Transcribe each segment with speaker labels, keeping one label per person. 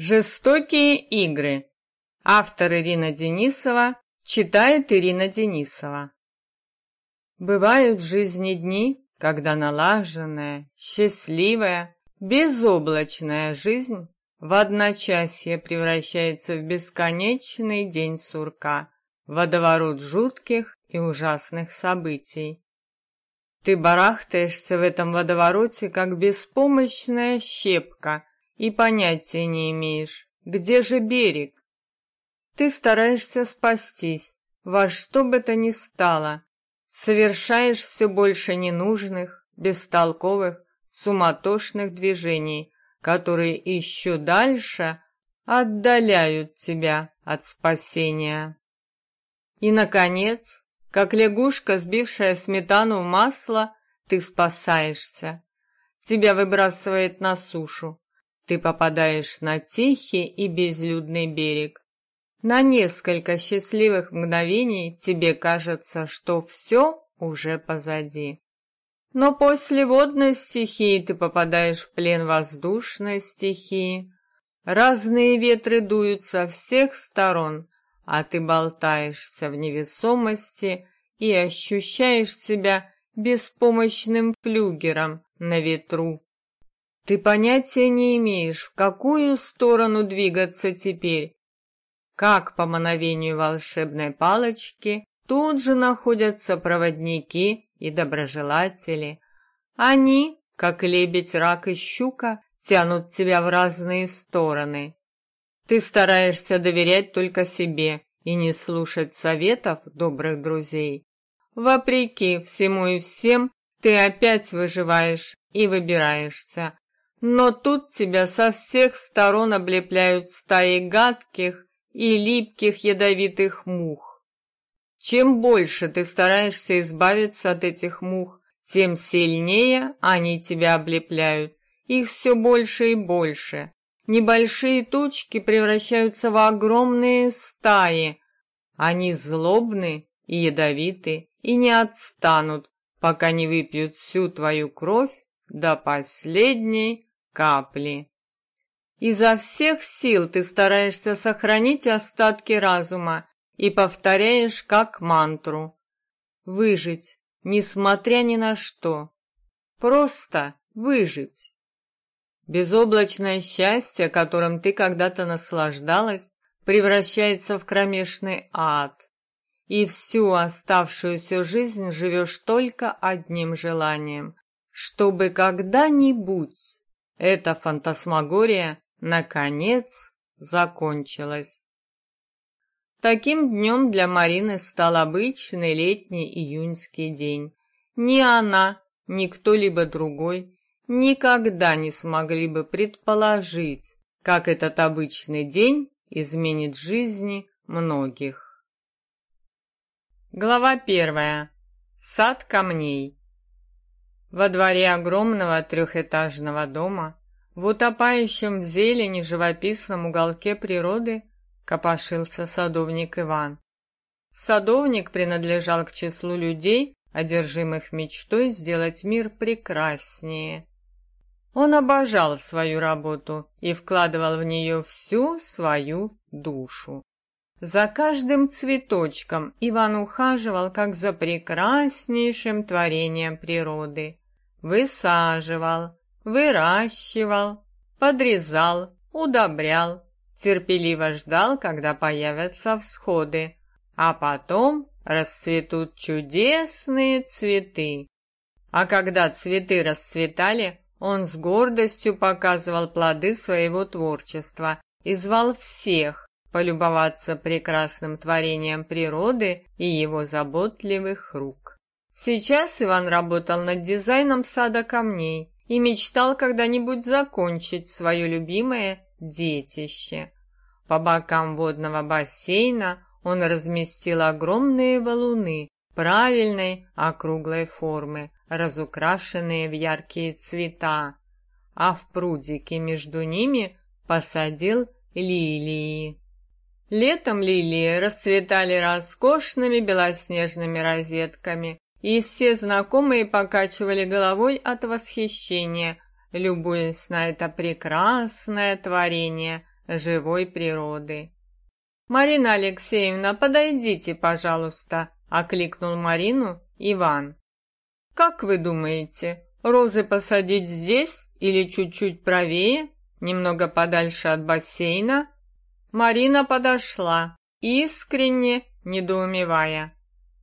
Speaker 1: Жестокие игры. Автор Ирина Денисова. Читает Ирина Денисова. Бывают в жизни дни, когда налаженная, счастливая, безоблачная жизнь в одночасье превращается в бесконечный день сурка, водоворот жутких и ужасных событий. Ты барахтаешься в этом водовороте, как беспомощная щепка, и понятия не имеешь, где же берег. Ты стараешься спастись, во что бы то ни стало, совершаешь все больше ненужных, бестолковых, суматошных движений, которые еще дальше отдаляют тебя от спасения. И, наконец, как лягушка, сбившая сметану в масло, ты спасаешься. Тебя выбрасывает на сушу. Ты попадаешь на тихий и безлюдный берег. На несколько счастливых мгновений тебе кажется, что все уже позади. Но после водной стихии ты попадаешь в плен воздушной стихии. Разные ветры дуют со всех сторон, а ты болтаешься в невесомости и ощущаешь себя беспомощным флюгером на ветру. Ты понятия не имеешь, в какую сторону двигаться теперь. Как по мановению волшебной палочки тут же находятся проводники и доброжелатели. Они, как лебедь, рак и щука, тянут тебя в разные стороны. Ты стараешься доверять только себе и не слушать советов добрых друзей. Вопреки всему и всем, ты опять выживаешь и выбираешься, но тут тебя со всех сторон облепляют стаи гадких и липких ядовитых мух. Чем больше ты стараешься избавиться от этих мух, тем сильнее они тебя облепляют. Их все больше и больше. Небольшие тучки превращаются в огромные стаи. Они злобны и ядовиты и не отстанут, пока не выпьют всю твою кровь до последней капли. Изо всех сил ты стараешься сохранить остатки разума и повторяешь как мантру. Выжить, несмотря ни на что. Просто выжить. Безоблачное счастье, которым ты когда-то наслаждалась, превращается в кромешный ад. И всю оставшуюся жизнь живешь только одним желанием, чтобы когда-нибудь эта фантасмагория, наконец, закончилась. Таким днем для Марины стал обычный летний июньский день. Ни она, ни кто-либо другой никогда не смогли бы предположить, как этот обычный день изменит жизни многих. Глава первая. Сад камней. Во дворе огромного трехэтажного дома, в утопающем в зелени живописном уголке природы, копошился садовник Иван. Садовник принадлежал к числу людей, одержимых мечтой сделать мир прекраснее. Он обожал свою работу и вкладывал в нее всю свою душу. За каждым цветочком Иван ухаживал, как за прекраснейшим творением природы. Высаживал, выращивал, подрезал, удобрял, терпеливо ждал, когда появятся всходы, а потом расцветут чудесные цветы. А когда цветы расцветали, он с гордостью показывал плоды своего творчества и звал всех, полюбоваться прекрасным творением природы и его заботливых рук. Сейчас Иван работал над дизайном сада камней и мечтал когда-нибудь закончить свое любимое детище. По бокам водного бассейна он разместил огромные валуны правильной округлой формы, разукрашенные в яркие цвета, а в прудике между ними посадил лилии. Летом лилии расцветали роскошными белоснежными розетками, и все знакомые покачивали головой от восхищения, любуясь на это прекрасное творение живой природы. «Марина Алексеевна, подойдите, пожалуйста», — окликнул Марину Иван. «Как вы думаете, розы посадить здесь или чуть-чуть правее, немного подальше от бассейна?» Марина подошла, искренне недоумевая.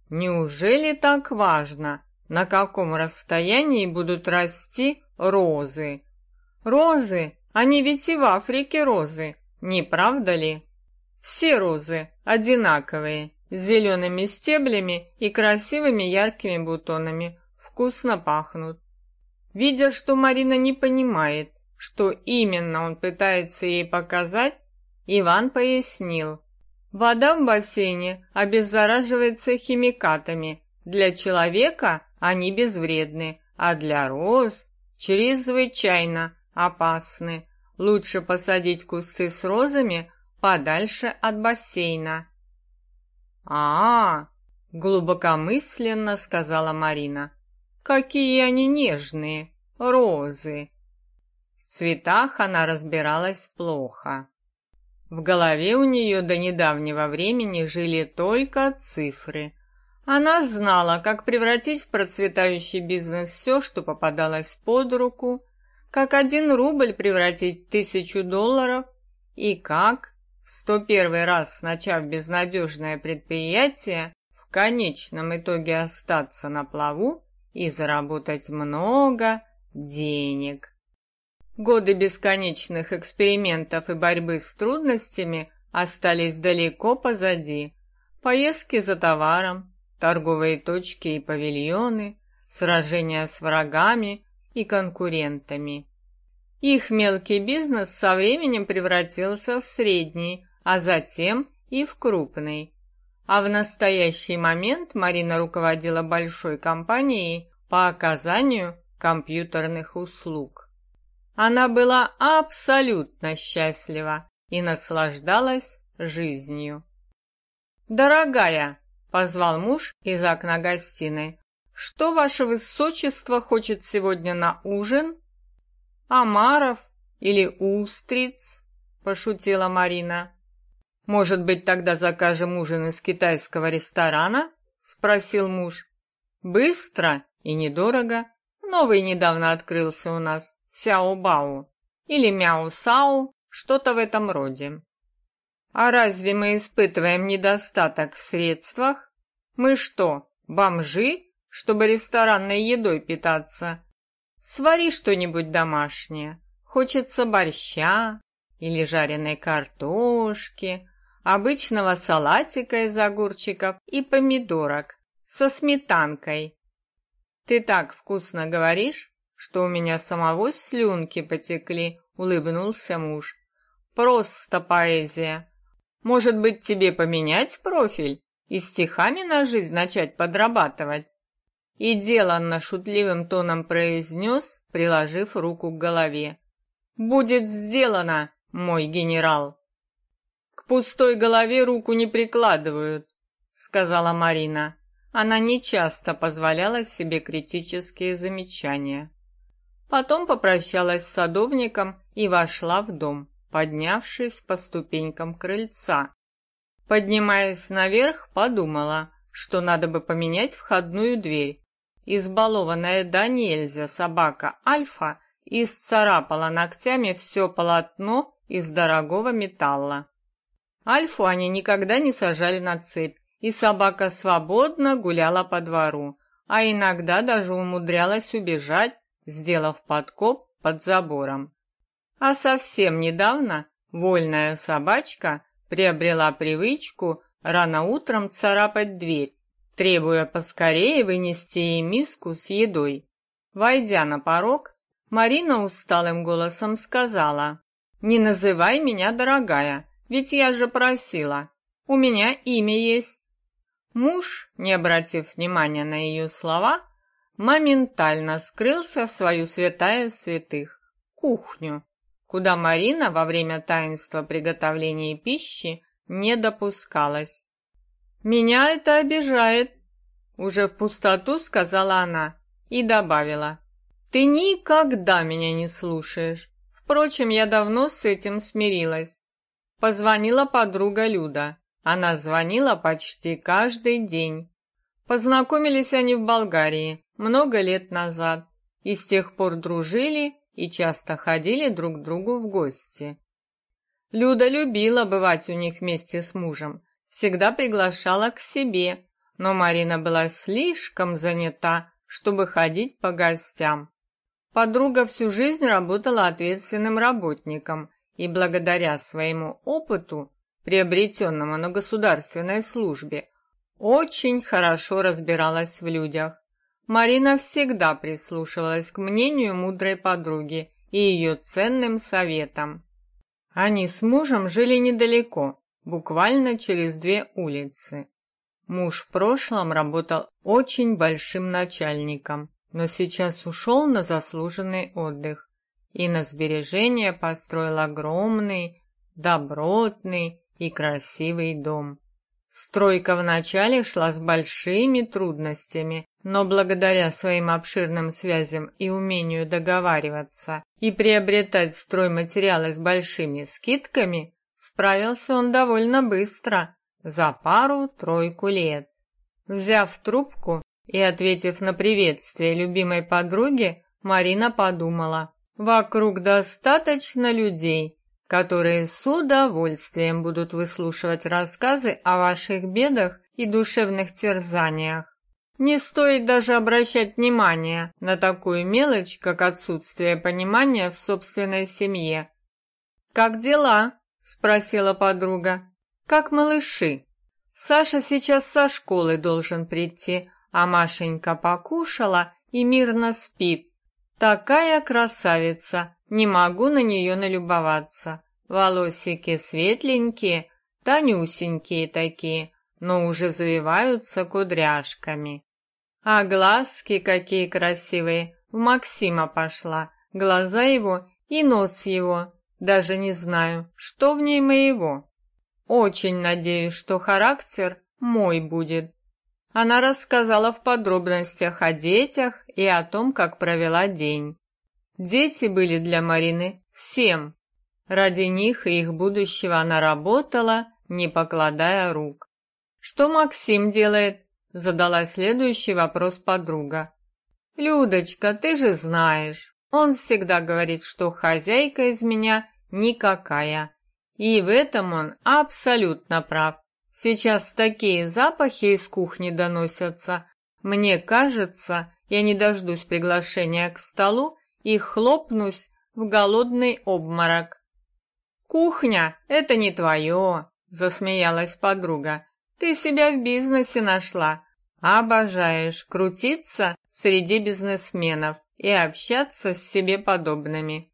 Speaker 1: «Неужели так важно, на каком расстоянии будут расти розы? Розы, они ведь и в Африке розы, не правда ли?» Все розы одинаковые, с зелеными стеблями и красивыми яркими бутонами, вкусно пахнут. Видя, что Марина не понимает, что именно он пытается ей показать, Иван пояснил. Вода в бассейне обеззараживается химикатами. Для человека они безвредны, а для роз чрезвычайно опасны. Лучше посадить кусты с розами подальше от бассейна. А, -а, -а глубокомысленно сказала Марина. Какие они нежные, розы. В цветах она разбиралась плохо. В голове у нее до недавнего времени жили только цифры. Она знала, как превратить в процветающий бизнес все, что попадалось под руку, как один рубль превратить в тысячу долларов и как в 101 раз начав безнадежное предприятие, в конечном итоге остаться на плаву и заработать много денег. Годы бесконечных экспериментов и борьбы с трудностями остались далеко позади. Поездки за товаром, торговые точки и павильоны, сражения с врагами и конкурентами. Их мелкий бизнес со временем превратился в средний, а затем и в крупный. А в настоящий момент Марина руководила большой компанией по оказанию компьютерных услуг. Она была абсолютно счастлива и наслаждалась жизнью. «Дорогая!» — позвал муж из окна гостиной. «Что ваше высочество хочет сегодня на ужин?» омаров или устриц?» – пошутила Марина. «Может быть, тогда закажем ужин из китайского ресторана?» – спросил муж. «Быстро и недорого. Новый недавно открылся у нас, Сяо-Бао или Мяо-Сао, что-то в этом роде». «А разве мы испытываем недостаток в средствах? Мы что, бомжи, чтобы ресторанной едой питаться?» Свари что-нибудь домашнее. Хочется борща или жареной картошки, обычного салатика из огурчиков и помидорок со сметанкой. Ты так вкусно говоришь, что у меня самого слюнки потекли, улыбнулся муж. Просто поэзия. Может быть, тебе поменять профиль и стихами на жизнь начать подрабатывать? и деланно шутливым тоном произнес, приложив руку к голове. «Будет сделано, мой генерал!» «К пустой голове руку не прикладывают», — сказала Марина. Она нечасто позволяла себе критические замечания. Потом попрощалась с садовником и вошла в дом, поднявшись по ступенькам крыльца. Поднимаясь наверх, подумала, что надо бы поменять входную дверь, Избалованная до нельзя собака Альфа исцарапала ногтями все полотно из дорогого металла. Альфу они никогда не сажали на цепь, и собака свободно гуляла по двору, а иногда даже умудрялась убежать, сделав подкоп под забором. А совсем недавно вольная собачка приобрела привычку рано утром царапать дверь, требуя поскорее вынести ей миску с едой. Войдя на порог, Марина усталым голосом сказала, «Не называй меня дорогая, ведь я же просила. У меня имя есть». Муж, не обратив внимания на ее слова, моментально скрылся в свою святая святых – кухню, куда Марина во время таинства приготовления пищи не допускалась. «Меня это обижает», — уже в пустоту сказала она и добавила. «Ты никогда меня не слушаешь. Впрочем, я давно с этим смирилась. позвонила подруга Люда. Она звонила почти каждый день. Познакомились они в Болгарии много лет назад и с тех пор дружили и часто ходили друг к другу в гости. Люда любила бывать у них вместе с мужем, всегда приглашала к себе, но Марина была слишком занята, чтобы ходить по гостям. Подруга всю жизнь работала ответственным работником и благодаря своему опыту, приобретенному на государственной службе, очень хорошо разбиралась в людях. Марина всегда прислушивалась к мнению мудрой подруги и ее ценным советам. Они с мужем жили недалеко, буквально через две улицы. Муж в прошлом работал очень большим начальником, но сейчас ушел на заслуженный отдых и на сбережения построил огромный, добротный и красивый дом. Стройка вначале шла с большими трудностями, но благодаря своим обширным связям и умению договариваться и приобретать стройматериалы с большими скидками, справился он довольно быстро, за пару-тройку лет. Взяв трубку и ответив на приветствие любимой подруги, Марина подумала: вокруг достаточно людей, которые с удовольствием будут выслушивать рассказы о ваших бедах и душевных терзаниях. Не стоит даже обращать внимания на такую мелочь, как отсутствие понимания в собственной семье. Как дела? спросила подруга. Как малыши? Саша сейчас со школы должен прийти, а Машенька покушала и мирно спит. Такая красавица, не могу на нее налюбоваться. Волосики светленькие, тонюсенькие такие, но уже завиваются кудряшками. А глазки какие красивые. В Максима пошла. Глаза его и нос его. Даже не знаю, что в ней моего. Очень надеюсь, что характер мой будет. Она рассказала в подробностях о детях и о том, как провела день. Дети были для Марины всем. Ради них и их будущего она работала, не покладая рук. Что Максим делает? задала следующий вопрос подруга. Людочка, ты же знаешь, он всегда говорит, что хозяйка из меня никакая. И в этом он абсолютно прав. Сейчас такие запахи из кухни доносятся. Мне кажется, я не дождусь приглашения к столу и хлопнусь в голодный обморок. Кухня это не твое, засмеялась подруга. Ты себя в бизнесе нашла, Обожаешь крутиться среди бизнесменов и общаться с себе подобными.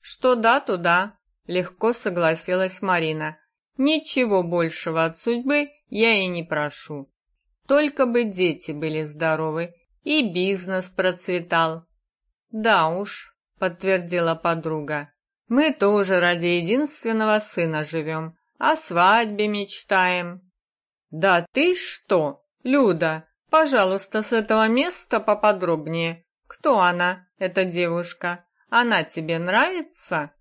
Speaker 1: Что да, то да, легко согласилась Марина. Ничего большего от судьбы я и не прошу. Только бы дети были здоровы и бизнес процветал. Да уж, подтвердила подруга. Мы тоже ради единственного сына живем, о свадьбе мечтаем. Да ты что? Люда, пожалуйста, с этого места поподробнее. Кто она, эта девушка? Она тебе нравится?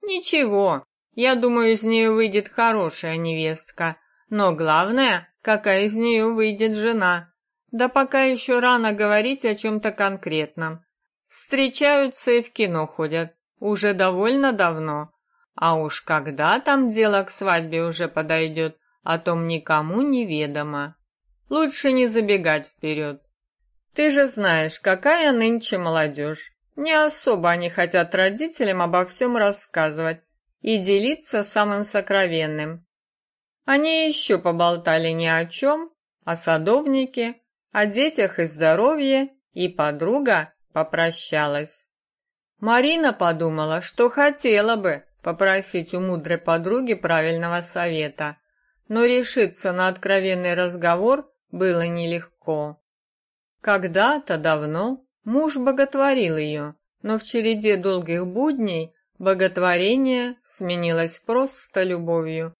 Speaker 1: Ничего, я думаю, из нее выйдет хорошая невестка. Но главное, какая из нее выйдет жена. Да пока еще рано говорить о чем-то конкретном. Встречаются и в кино ходят. Уже довольно давно. А уж когда там дело к свадьбе уже подойдет, о том никому не ведомо. Лучше не забегать вперед. Ты же знаешь, какая нынче молодежь. Не особо они хотят родителям обо всем рассказывать и делиться самым сокровенным. Они еще поболтали ни о чем, о садовнике, о детях и здоровье, и подруга попрощалась. Марина подумала, что хотела бы попросить у мудрой подруги правильного совета, но решиться на откровенный разговор было нелегко. Когда-то давно муж боготворил ее, но в череде долгих будней боготворение сменилось просто любовью,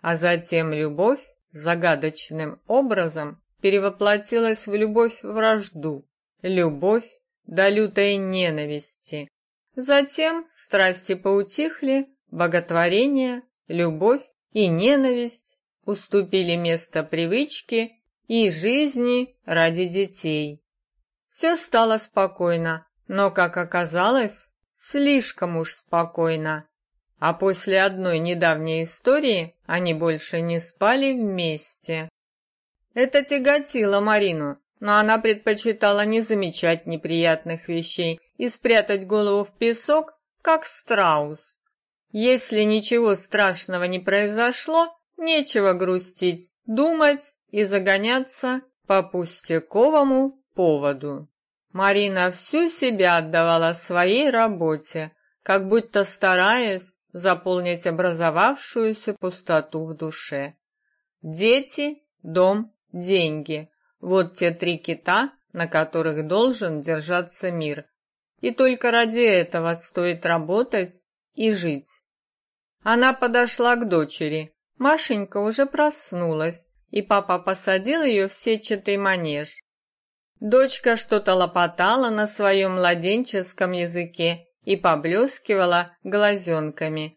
Speaker 1: а затем любовь загадочным образом перевоплотилась в любовь-вражду, любовь до лютой ненависти. Затем страсти поутихли, боготворение любовь и ненависть уступили место привычке и жизни ради детей. Все стало спокойно, но, как оказалось, слишком уж спокойно. А после одной недавней истории они больше не спали вместе. Это тяготило Марину, но она предпочитала не замечать неприятных вещей и спрятать голову в песок, как страус. Если ничего страшного не произошло, нечего грустить, думать и загоняться по пустяковому поводу. Марина всю себя отдавала своей работе, как будто стараясь заполнить образовавшуюся пустоту в душе. Дети, дом, деньги – вот те три кита, на которых должен держаться мир. И только ради этого стоит работать и жить. Она подошла к дочери. Машенька уже проснулась, и папа посадил ее в сетчатый манеж. Дочка что-то лопотала на своем младенческом языке и поблескивала глазенками.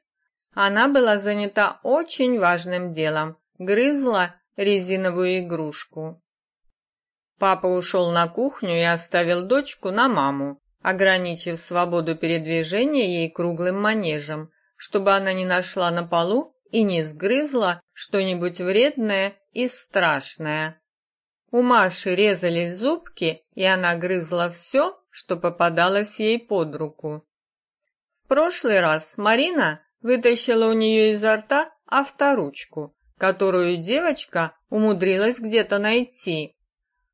Speaker 1: Она была занята очень важным делом, грызла резиновую игрушку. Папа ушел на кухню и оставил дочку на маму, ограничив свободу передвижения ей круглым манежем, чтобы она не нашла на полу и не сгрызла что-нибудь вредное и страшное. У Маши резались зубки, и она грызла все, что попадалось ей под руку. В прошлый раз Марина вытащила у нее изо рта авторучку, которую девочка умудрилась где-то найти.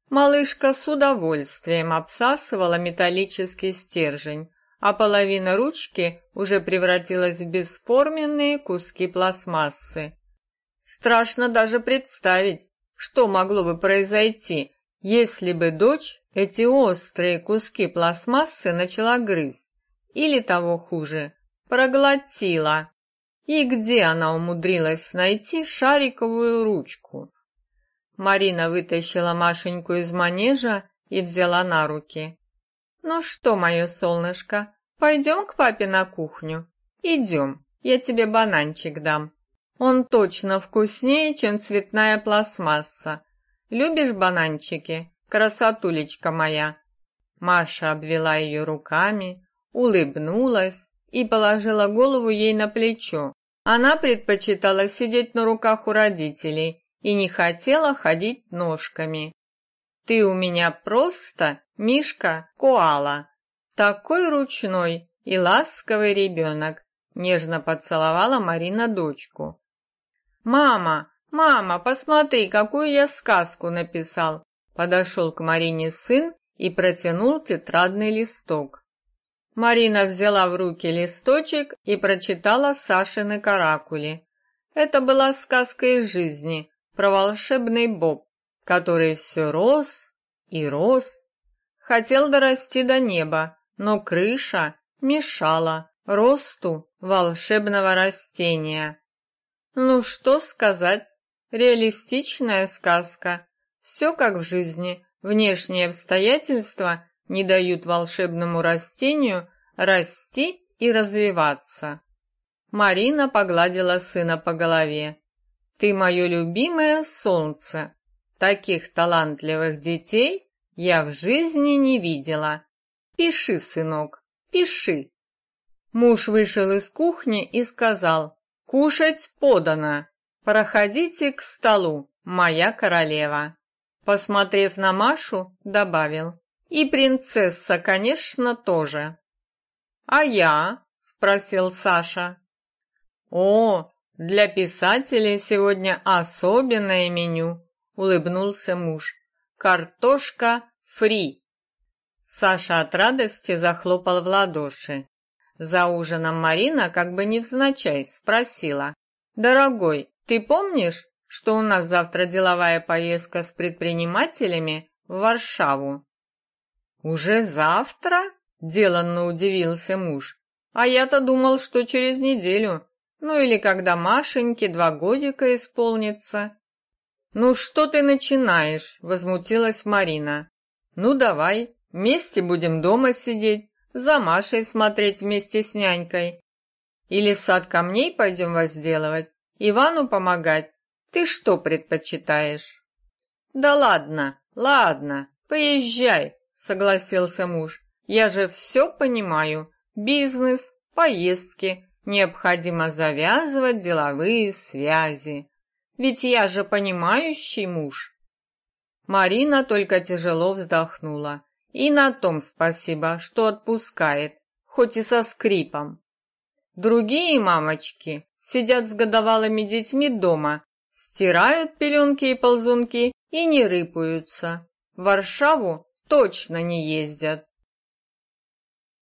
Speaker 1: Малышка с удовольствием обсасывала металлический стержень, а половина ручки уже превратилась в бесформенные куски пластмассы. Страшно даже представить, что могло бы произойти, если бы дочь эти острые куски пластмассы начала грызть, или того хуже, проглотила. И где она умудрилась найти шариковую ручку? Марина вытащила Машеньку из манежа и взяла на руки. «Ну что, мое солнышко, пойдем к папе на кухню? Идем, я тебе бананчик дам. Он точно вкуснее, чем цветная пластмасса. Любишь бананчики, красотулечка моя?» Маша обвела ее руками, улыбнулась и положила голову ей на плечо. Она предпочитала сидеть на руках у родителей и не хотела ходить ножками. «Ты у меня просто Мишка-коала, такой ручной и ласковый ребенок», нежно поцеловала Марина дочку. «Мама, мама, посмотри, какую я сказку написал!» Подошел к Марине сын и протянул тетрадный листок. Марина взяла в руки листочек и прочитала Сашины каракули. Это была сказка из жизни про волшебный боб, который все рос и рос Хотел дорасти до неба, но крыша мешала росту волшебного растения. Ну что сказать, реалистичная сказка. Все как в жизни, внешние обстоятельства не дают волшебному растению расти и развиваться. Марина погладила сына по голове. Ты мое любимое солнце. Таких талантливых детей я в жизни не видела. Пиши, сынок, пиши. Муж вышел из кухни и сказал: "Кушать подано. Проходите к столу, моя королева". Посмотрев на Машу, добавил: "И принцесса, конечно, тоже". "А я?" спросил Саша. "О, для писателей сегодня особенное меню", улыбнулся муж. "Картошка фри!» Саша от радости захлопал в ладоши. За ужином Марина как бы невзначай спросила. «Дорогой, ты помнишь, что у нас завтра деловая поездка с предпринимателями в Варшаву?» «Уже завтра?» – деланно удивился муж. «А я-то думал, что через неделю. Ну или когда Машеньке два годика исполнится». «Ну что ты начинаешь?» – возмутилась Марина. Ну давай, вместе будем дома сидеть, за Машей смотреть вместе с нянькой. Или сад камней пойдем возделывать? Ивану помогать? Ты что предпочитаешь? Да ладно, ладно, поезжай, согласился муж. Я же все понимаю. Бизнес, поездки, необходимо завязывать деловые связи. Ведь я же понимающий муж. Марина только тяжело вздохнула. И на том спасибо, что отпускает, хоть и со скрипом. Другие мамочки сидят с годовалыми детьми дома, стирают пеленки и ползунки и не рыпаются. В Варшаву точно не ездят.